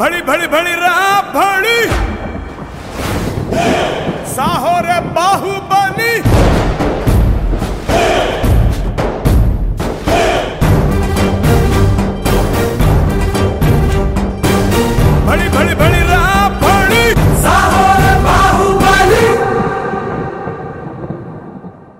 भड़ी भड़ी भड़ी रा भड़ी